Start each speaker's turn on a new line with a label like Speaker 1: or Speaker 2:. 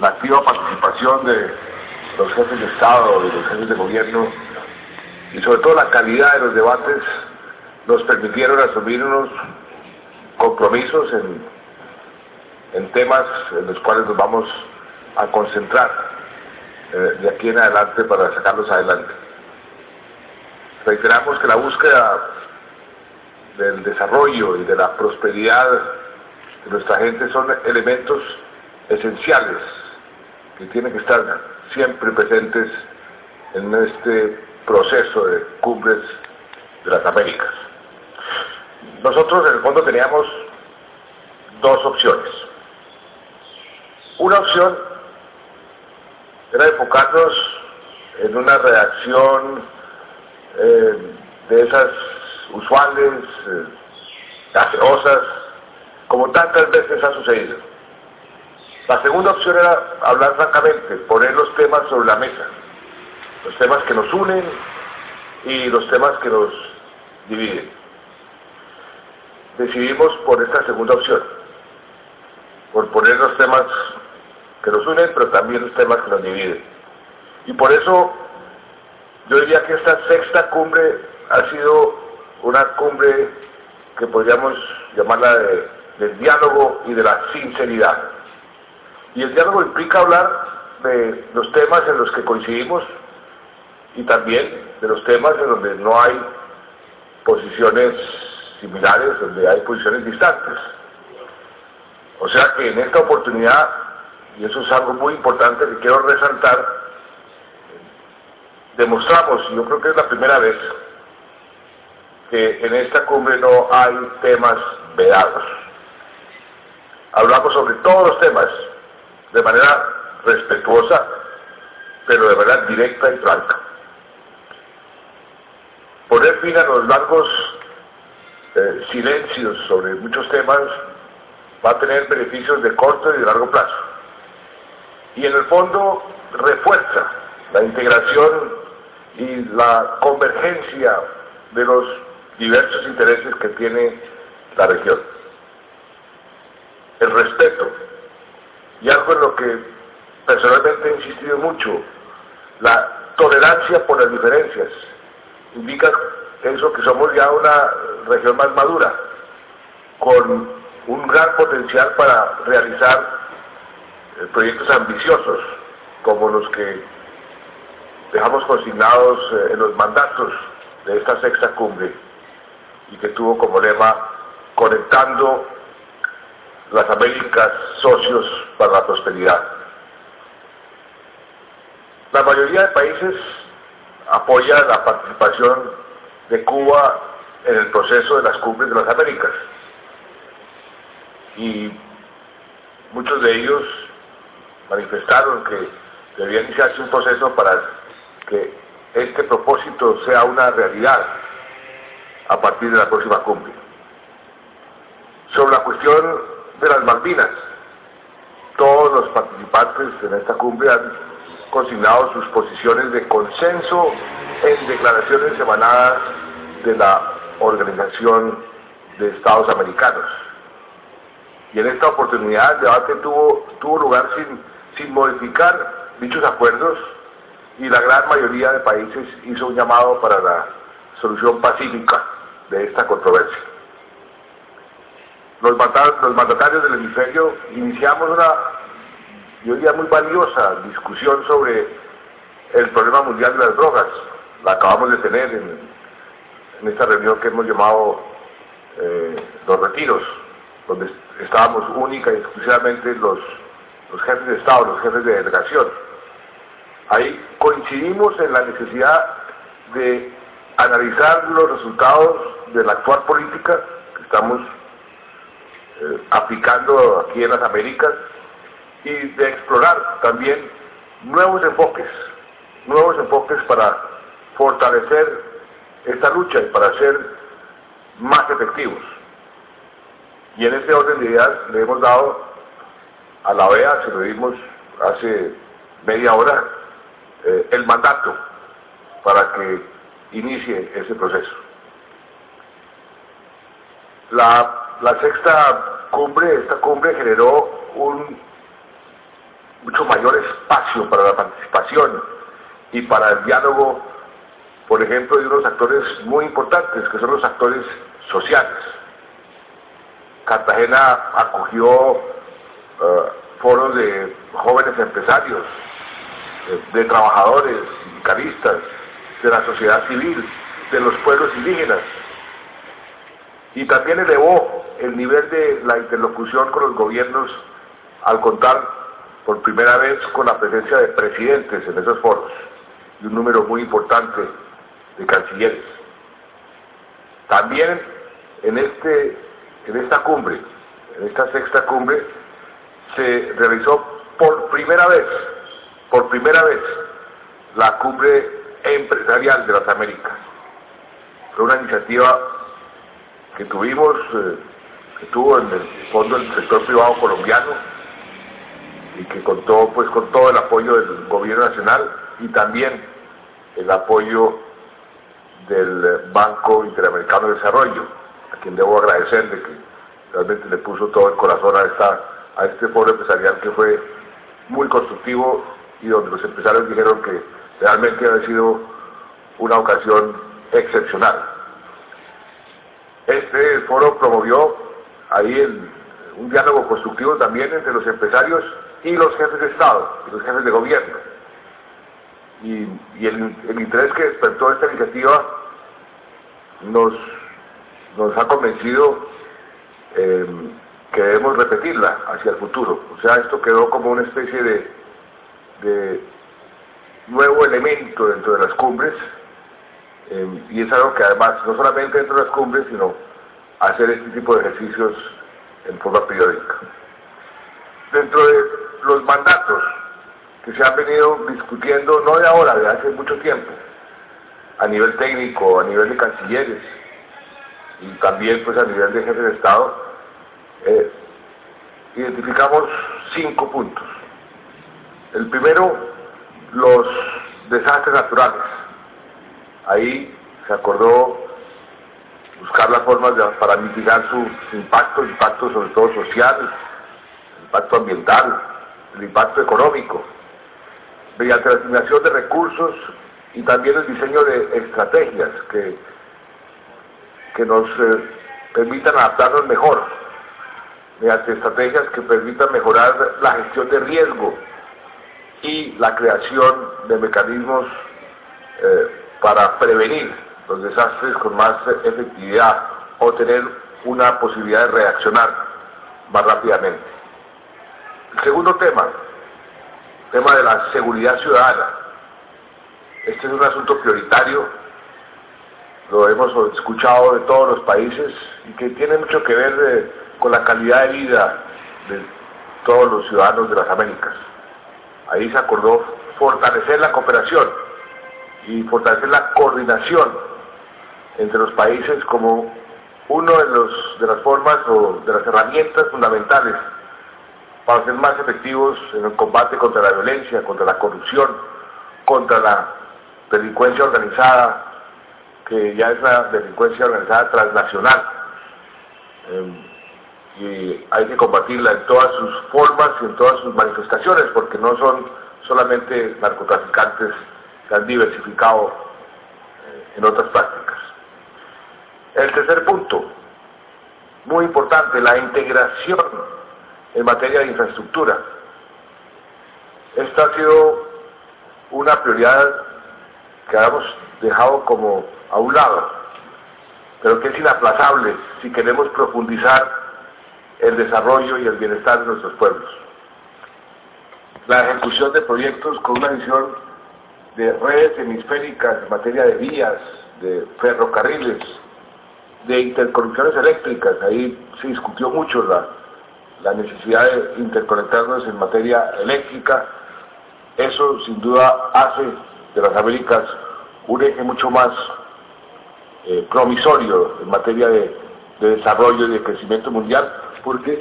Speaker 1: la activa participación de los jefes de Estado y los jefes de gobierno y sobre todo la calidad de los debates nos permitieron asumir unos compromisos en, en temas en los cuales nos vamos a concentrar eh, de aquí en adelante para sacarlos adelante. Reiteramos que la búsqueda del desarrollo y de la prosperidad de nuestra gente son elementos esenciales que tienen que estar siempre presentes en este proceso de cumbres de las Américas. Nosotros en el fondo teníamos dos opciones. Una opción era enfocarnos en una reacción eh, de esas usuales, eh, como tantas veces ha sucedido. La segunda opción era hablar francamente, poner los temas sobre la mesa, los temas que nos unen y los temas que nos dividen. Decidimos por esta segunda opción, por poner los temas que nos unen, pero también los temas que nos dividen. Y por eso yo diría que esta sexta cumbre ha sido una cumbre que podríamos llamarla de, del diálogo y de la sinceridad. Y el diálogo implica hablar de los temas en los que coincidimos y también de los temas en donde no hay posiciones similares, donde hay posiciones distantes. O sea que en esta oportunidad, y eso es algo muy importante que quiero resaltar, demostramos, y yo creo que es la primera vez, que en esta cumbre no hay temas vedados. Hablamos sobre todos los temas de manera respetuosa, pero de manera directa y franca. Poner fin a los largos eh, silencios sobre muchos temas va a tener beneficios de corto y de largo plazo. Y en el fondo refuerza la integración y la convergencia de los diversos intereses que tiene la región. El respeto, y algo en lo que personalmente he insistido mucho, la tolerancia por las diferencias, indica eso que somos ya una región más madura, con un gran potencial para realizar eh, proyectos ambiciosos, como los que dejamos consignados eh, en los mandatos de esta sexta cumbre y que tuvo como lema conectando las Américas socios para la prosperidad. La mayoría de países apoya la participación de Cuba en el proceso de las cumbres de las Américas. Y muchos de ellos manifestaron que debía iniciarse un proceso para que este propósito sea una realidad a partir de la próxima cumbre. Sobre la cuestión de las Malvinas, todos los participantes en esta cumbre han consignado sus posiciones de consenso en declaraciones emanadas de la Organización de Estados Americanos. Y en esta oportunidad el debate tuvo, lugar sin, sin modificar dichos acuerdos y la gran mayoría de países hizo un llamado para la solución pacífica de esta controversia. Los, mandatarios del hemisferio iniciamos una, yo diría, muy valiosa discusión sobre el problema mundial de las drogas. La acabamos de tener en, esta reunión que hemos llamado eh, los retiros, donde estábamos única y exclusivamente los, los jefes de Estado, los jefes de delegación. Ahí coincidimos en la necesidad de analizar los resultados de la actual política que estamos eh, aplicando aquí en las Américas y de explorar también nuevos enfoques, nuevos enfoques para fortalecer esta lucha y para ser más efectivos. Y en este orden de ideas le hemos dado a la OEA, se lo dimos hace media hora, eh, el mandato para que inicie ese proceso. La sexta cumbre, esta cumbre generó un mucho mayor espacio para la participación y para el diálogo, por ejemplo, de unos actores muy importantes, que son los actores sociales. Cartagena acogió eh, foros de jóvenes empresarios, de, trabajadores, sindicalistas, de la sociedad civil, de los pueblos indígenas. Y también elevó el nivel de la interlocución con los gobiernos al contar por primera vez con la presencia de presidentes en esos foros y un número muy importante de cancilleres. También en, este, en esta cumbre, en esta sexta cumbre, se realizó por primera vez, por primera vez, la cumbre empresarial de las Américas. Fue una iniciativa que tuvimos, eh, que tuvo en el fondo el sector privado colombiano y que contó pues con todo el apoyo del gobierno nacional y también el apoyo del Banco Interamericano de Desarrollo, a quien debo agradecerle que realmente le puso todo el corazón a esta a este foro empresarial que fue muy constructivo y donde los empresarios dijeron que realmente había sido una ocasión excepcional. Este foro promovió ahí un diálogo constructivo también entre los empresarios y los jefes de Estado, los jefes de gobierno. Y, el, interés que despertó esta iniciativa nos, ha convencido eh, que debemos repetirla hacia el futuro. O sea, esto quedó como una especie de, nuevo elemento dentro de las cumbres eh, y es algo que además no solamente dentro de las cumbres, sino hacer este tipo de ejercicios en forma periódica. Dentro de los mandatos que se han venido discutiendo, no de ahora, de hace mucho tiempo, a nivel técnico, a nivel de cancilleres y también pues a nivel de jefes de Estado, eh, identificamos cinco puntos. El primero, los desastres naturales. Ahí se acordó buscar las formas para mitigar su, impacto, impacto sobre todo social, impacto ambiental, el impacto económico, mediante la asignación de recursos y también el diseño de estrategias que, que nos eh, permitan adaptarnos mejor mediante estrategias que permitan mejorar la gestión de riesgo y la creación de mecanismos eh, para prevenir los desastres con más efectividad o tener una posibilidad de reaccionar más rápidamente. El segundo tema, tema de la seguridad ciudadana. Este es un asunto prioritario, lo hemos escuchado de todos los países y que tiene mucho que ver eh, con la calidad de vida de todos los ciudadanos de las Américas. Ahí se acordó fortalecer la cooperación y fortalecer la coordinación entre los países como una de, las formas o de las herramientas fundamentales para ser más efectivos en el combate contra la violencia, contra la corrupción, contra la delincuencia organizada, que ya es una delincuencia organizada transnacional. Em, y hay que combatirla en todas sus formas y en todas sus manifestaciones, porque no son solamente narcotraficantes que han diversificado eh, en otras prácticas. El tercer punto, muy importante, la integración en materia de infraestructura. Esta ha sido una prioridad que hemos dejado como a un lado, pero que es inaplazable si queremos profundizar el desarrollo y el bienestar de nuestros pueblos. La ejecución de proyectos con una visión de redes hemisféricas en materia de vías, de ferrocarriles, de interconexiones eléctricas. Ahí se discutió mucho la, necesidad de interconectarnos en materia eléctrica. Eso sin duda hace de las Américas un eje mucho más eh, promisorio en materia de, de desarrollo y de crecimiento mundial porque